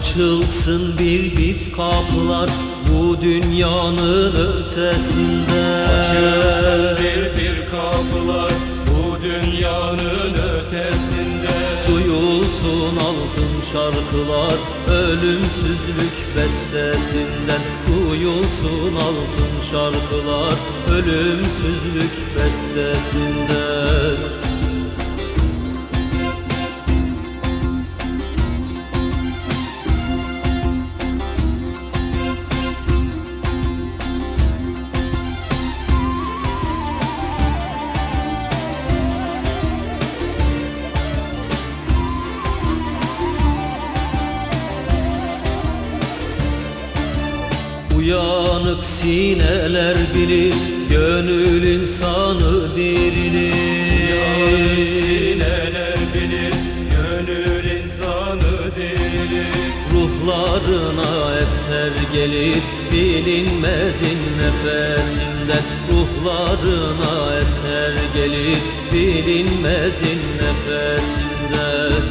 Açılsın bir bir kapılar bu dünyanın ötesinde. Açılsın bir bir kapılar bu dünyanın ötesinde. Duyulsun altın şarkılar ölümsüzlük bestesinden Duyulsun altın şarkılar ölümsüzlük bestesinden Uyanık sineler bilir Gönül insanı dirilir. Sineler bilir gönül insanı dirilir. Ruhlarına eser gelir bilinmezin nefesinden Ruhlarına eser gelir bilinmezin nefesinden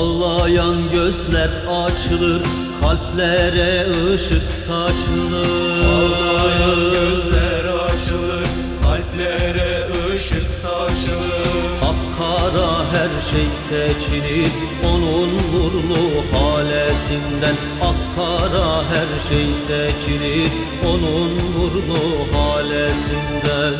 Ağlayan gözler açılır Kalplere ışık saçılır. Ağlayan gözler açılır Kalplere ışık saçılır. Akkara her şey seçilir Onun nurlu halesinden. Akkara her şey seçilir Onun nurlu halesinden